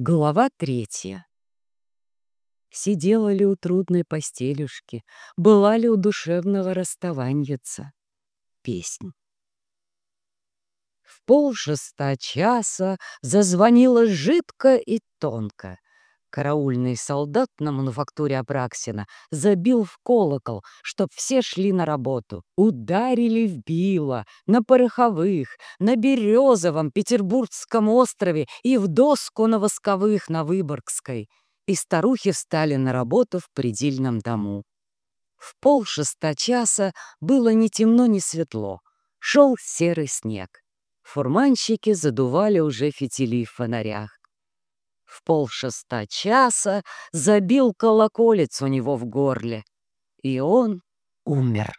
Глава третья. Сидела ли у трудной постелюшки, была ли у душевного расставаньица? Песнь. В полшеста часа зазвонила жидко и тонко. Караульный солдат на мануфактуре Апраксина забил в колокол, чтоб все шли на работу. Ударили в било, на Пороховых, на Березовом, Петербургском острове и в доску на Восковых на Выборгской. И старухи встали на работу в предельном дому. В полшеста часа было ни темно, ни светло. Шел серый снег. Фурманщики задували уже фитили в фонарях. В полшеста часа забил колоколец у него в горле, и он умер.